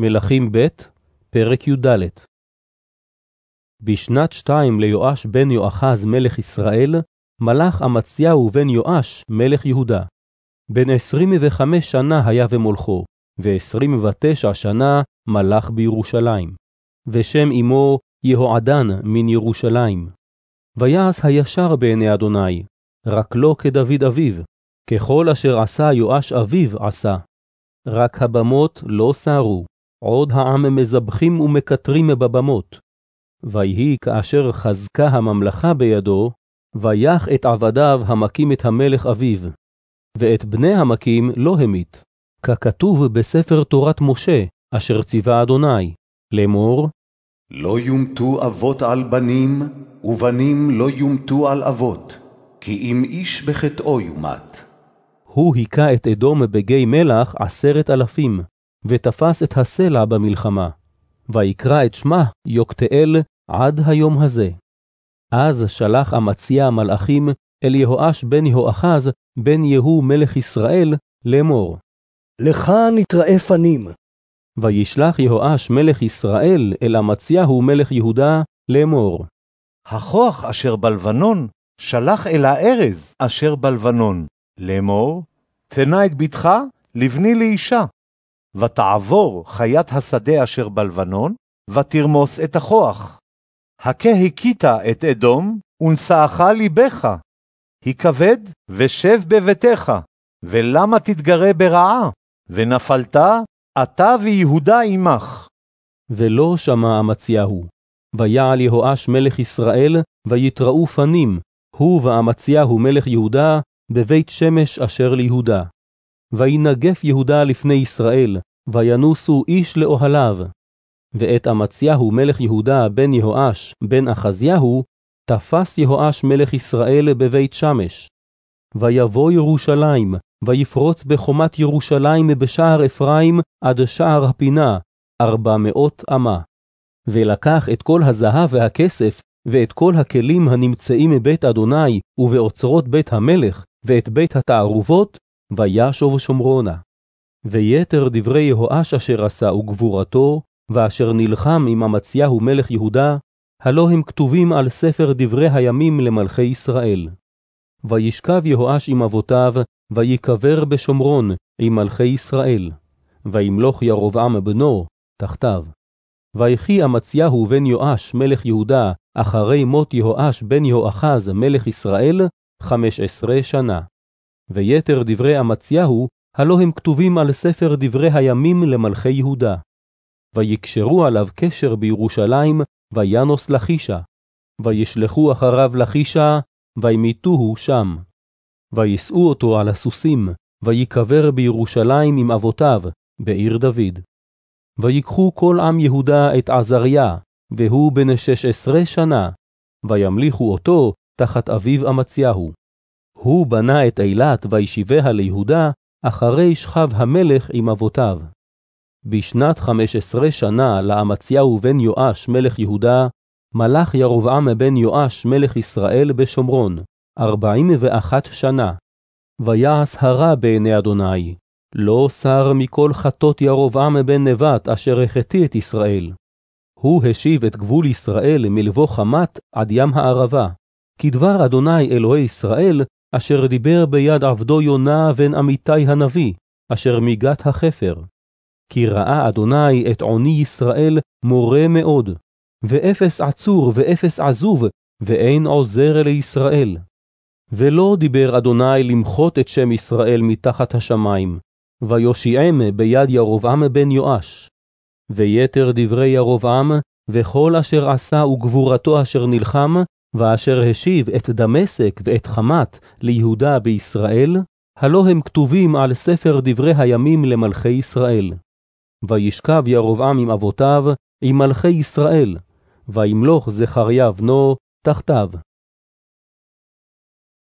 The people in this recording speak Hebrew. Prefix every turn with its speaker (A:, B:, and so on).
A: מלכים ב', פרק י"ד בשנת שתיים ליואש בן יואחז מלך ישראל, מלך אמציהו בן יואש מלך יהודה. בן עשרים וחמש שנה היה ומולכו, ועשרים ותשע שנה מלך בירושלים. ושם אמו יהועדן מן ירושלים. ויעש הישר בעיני אדוני, רק לא כדוד אביו, ככל אשר עשה יואש אביו עשה. רק הבמות לא סרו, עוד העם מזבחים ומקטרים בבמות. ויהי כאשר חזקה הממלכה בידו, ויח את עבדיו המכים את המלך אביו. ואת בני המכים לא המית, ככתוב בספר תורת משה, אשר ציווה אדוני, לאמור,
B: לא יומתו אבות על בנים, ובנים לא יומתו על אבות, כי אם איש בחטאו יומת.
A: הוא היכה את אדום בגיא מלח עשרת אלפים, ותפס את הסלע במלחמה, ויקרא את שמה יוקתאל עד היום הזה. אז שלח אמציה מלאכים אל יהואש בן יהואחז, בן יהוא מלך ישראל, לאמור.
C: לך נתראה פנים.
A: וישלח יהואש מלך ישראל אל אמציהו מלך יהודה, לאמור.
D: הכוח אשר בלבנון שלח אל הארז אשר בלבנון, לאמור, תנה את בתך לבני לאישה. ותעבור חיית השדה אשר בלבנון, ותרמוס את הכוח. הכה הכית את אדום, ונשאך ליבך. היכבד ושב בביתך, ולמה תתגרה ברעה? ונפלת, אתה ויהודה עמך.
A: ולא שמע אמציהו. ויעל יהואש מלך ישראל, ויתראו פנים, הוא ואמציהו מלך יהודה, בבית שמש אשר ליהודה. וינגף יהודה לפני ישראל, וינוסו איש לאוהליו. ואת אמציהו מלך יהודה בן יהואש בן אחזיהו, תפס יהואש מלך ישראל בבית שמש. ויבוא ירושלים, ויפרוץ בחומת ירושלים בשער אפרים עד שער הפינה, ארבע מאות אמה. ולקח את כל הזהב והכסף, ואת כל הכלים הנמצאים מבית אדוני, ובאוצרות בית המלך, ואת בית התערובות, וישוב שומרונה. ויתר דברי יהואש אשר עשה וגבורתו, ואשר נלחם עם אמציהו מלך יהודה, הלא הם כתובים על ספר דברי הימים למלכי ישראל. וישכב יהואש עם אבותיו, ויקבר בשומרון עם מלכי ישראל. וימלוך ירבעם בנו תחתיו. ויחי אמציהו בן יואש מלך יהודה, אחרי מות יהואש בן יהואחז מלך ישראל, חמש עשרה שנה. ויתר דברי אמציהו, הלא הם כתובים על ספר דברי הימים למלכי יהודה. ויקשרו עליו קשר בירושלים, וינוס לחישה. וישלחו אחריו לחישה, וימיתוהו שם. ויישאו אותו על הסוסים, ויקבר בירושלים עם אבותיו, בעיר דוד. ויקחו כל עם יהודה את עזריה, והוא בן שש עשרה שנה, וימליכו אותו תחת אביו אמציהו. הוא בנה את אילת וישיביה ליהודה, אחרי שכב המלך עם אבותיו. בשנת חמש עשרה שנה לאמציהו בן יואש מלך יהודה, מלך ירבעם בן יואש מלך ישראל בשומרון, ארבעים ואחת שנה. ויעש הרע בעיני אדוני, לא סר מכל חטות ירבעם בן נבט אשר החטיא את ישראל. הוא השיב את גבול ישראל מלבוא חמת עד ים הערבה, כדבר אדוני אלוהי ישראל, אשר דיבר ביד עבדו יונה בן אמיתי הנביא, אשר מיגת החפר. כי ראה אדוני את עוני ישראל מורה מאוד, ואפס עצור ואפס עזוב, ואין עוזר לישראל. ולא דיבר אדוני למחות את שם ישראל מתחת השמיים, ויושיעם ביד ירבעם בן יואש. ויתר דברי ירבעם, וכל אשר עשה וגבורתו אשר נלחם, ואשר השיב את דמשק ואת חמת ליהודה בישראל, הלא הם כתובים על ספר דברי הימים למלכי ישראל. וישכב ירבעם עם אבותיו, עם מלכי ישראל, וימלוך זכריה בנו תחתיו.